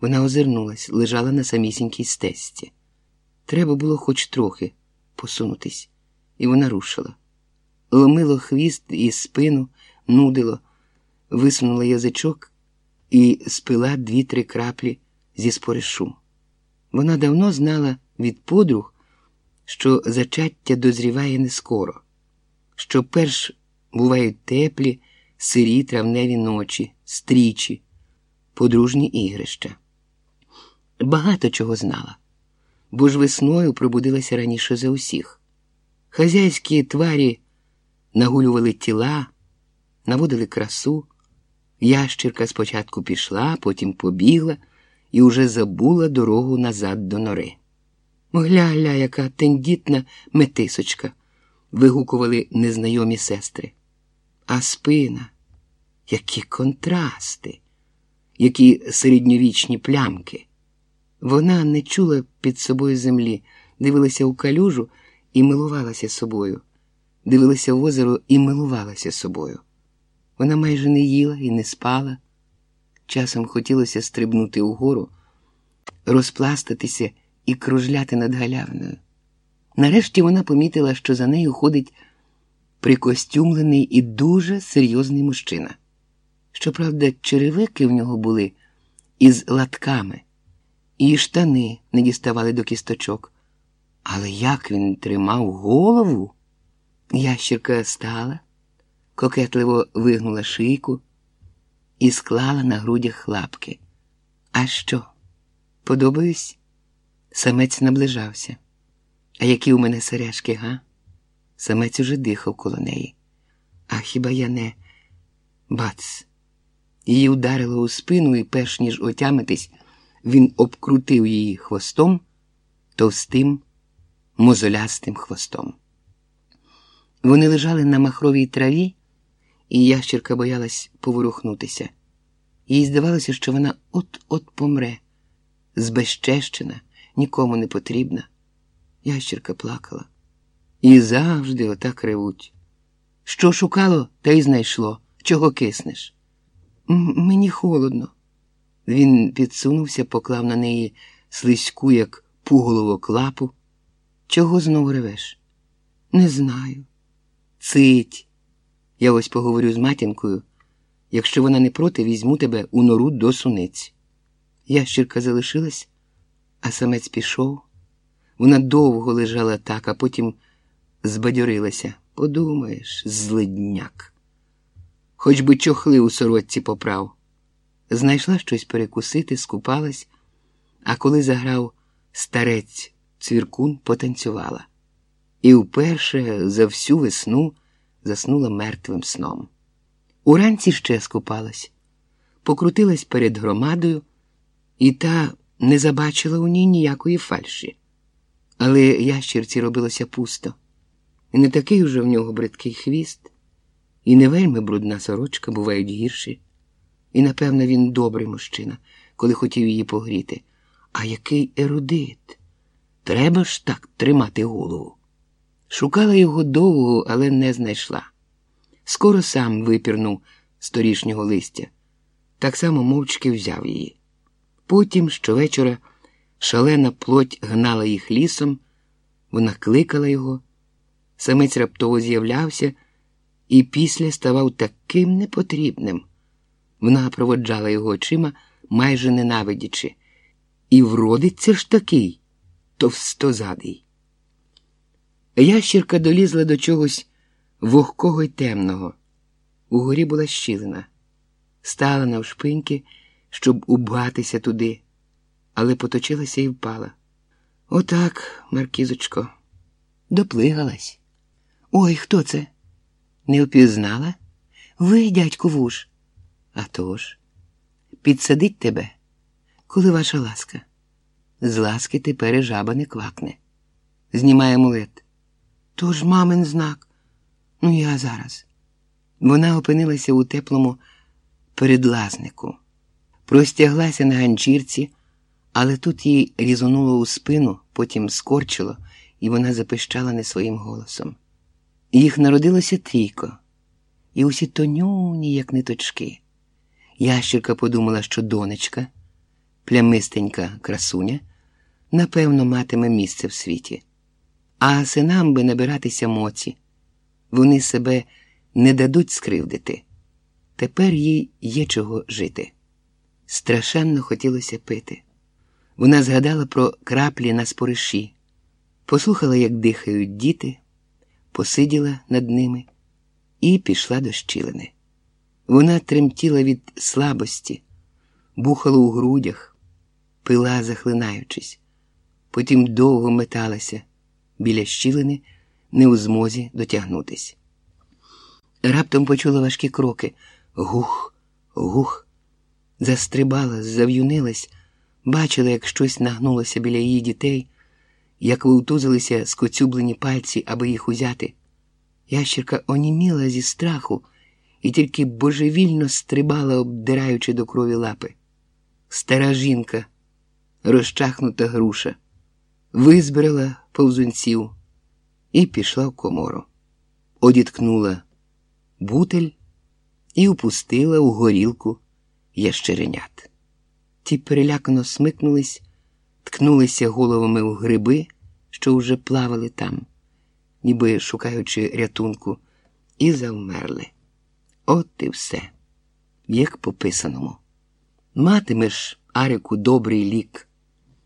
Вона озирнулась, лежала на самісінькій стесці. Треба було хоч трохи посунутись, і вона рушила. Ломило хвіст і спину, нудило, висунула язичок і спила дві-три краплі зі споришу. Вона давно знала від подруг, що зачаття дозріває не скоро, що перш бувають теплі, сирі травневі ночі, стрічі, подружні ігрища. Багато чого знала, бо ж весною пробудилася раніше за усіх. Хазяйські тварі нагулювали тіла, наводили красу. Ящірка спочатку пішла, потім побігла і уже забула дорогу назад до нори. Гля-гля, яка тендітна метисочка, вигукували незнайомі сестри. А спина, які контрасти, які середньовічні плямки. Вона не чула під собою землі, дивилася у калюжу і милувалася собою, дивилася в озеро і милувалася собою. Вона майже не їла і не спала. Часом хотілося стрибнути угору, розпластатися і кружляти над галявиною. Нарешті вона помітила, що за нею ходить прикостюмлений і дуже серйозний мужчина. Щоправда, черевики в нього були із латками, і штани не діставали до кісточок. Але як він тримав голову? Ящірка стала, кокетливо вигнула шийку і склала на грудях лапки. А що? Подобаюсь? Самець наближався. А які у мене сережки, га? Самець уже дихав коло неї. А хіба я не бац? Її ударило у спину, і, перш ніж отямитись, він обкрутив її хвостом, товстим, мозолястим хвостом. Вони лежали на махровій траві, і ящірка боялась поворухнутися. Їй здавалося, що вона от-от помре, збезчещена, нікому не потрібна. Ящірка плакала. І завжди отак ревуть. Що шукало, те й знайшло. Чого киснеш? Мені холодно. Він підсунувся, поклав на неї слизьку, як пуголовок лапу. Чого знову ревеш? Не знаю. Цить. Я ось поговорю з матінкою. Якщо вона не проти, візьму тебе у нору до суниць. Ящірка залишилась, а самець пішов. Вона довго лежала так, а потім збадьорилася. Подумаєш, злидняк. Хоч би чохли у сорочці поправ. Знайшла щось перекусити, скупалась, а коли заграв старець цвіркун, потанцювала. І вперше за всю весну заснула мертвим сном. Уранці ще скупалась, покрутилась перед громадою, і та не забачила у ній ніякої фальші. Але ящірці робилося пусто, і не такий уже в нього бридкий хвіст, і не вельми брудна сорочка бувають гірші. І, напевно, він добрий мужчина, коли хотів її погріти. А який ерудит! Треба ж так тримати голову. Шукала його довго, але не знайшла. Скоро сам випірнув сторішнього листя, так само мовчки взяв її. Потім щовечора шалена плоть гнала їх лісом, вона кликала його, самець раптово з'являвся і після ставав таким непотрібним. Вона проводжала його очима, майже ненавидячи, і вродиться ж такий товстозадий. Ящірка долізла до чогось вогкого й темного. Угорі була щілина, стала навшпиньки, щоб убгатися туди, але поточилася і впала. Отак, Маркізочко, доплигалась. Ой, хто це? Не впізнала? Ви, дядьку вуш. А тож, підсадить тебе, коли ваша ласка. З ласки тепер і жаба не квакне. Знімає амулет. Тож мамин знак. Ну, я зараз. Вона опинилася у теплому передлазнику, простяглася на ганчірці, але тут їй різонуло у спину, потім скорчило, і вона запищала не своїм голосом. Їх народилося трійко, і усі тонюні, як ниточки. Ящерка подумала, що донечка, плямистенька красуня, напевно, матиме місце в світі. А синам би набиратися моці. Вони себе не дадуть скривдити. Тепер їй є чого жити. Страшенно хотілося пити. Вона згадала про краплі на спориші, послухала, як дихають діти, посиділа над ними і пішла до щілини. Вона тремтіла від слабості, бухала у грудях, пила, захлинаючись, потім довго металася біля щілини, не у змозі дотягнутись. Раптом почула важкі кроки гух, гух, застрибала, зав'юнилась, бачила, як щось нагнулося біля її дітей, як вовтузилися скоцюблені пальці, аби їх узяти. Ящірка оніміла зі страху і тільки божевільно стрибала, обдираючи до крові лапи. Стара жінка, розчахнута груша, визбирала повзунців і пішла в комору, одіткнула бутель і упустила у горілку ящеренят. Ті перелякано смикнулись, ткнулися головами у гриби, що вже плавали там, ніби шукаючи рятунку, і завмерли. От і все, як по писаному. Матимеш, Арику, добрий лік.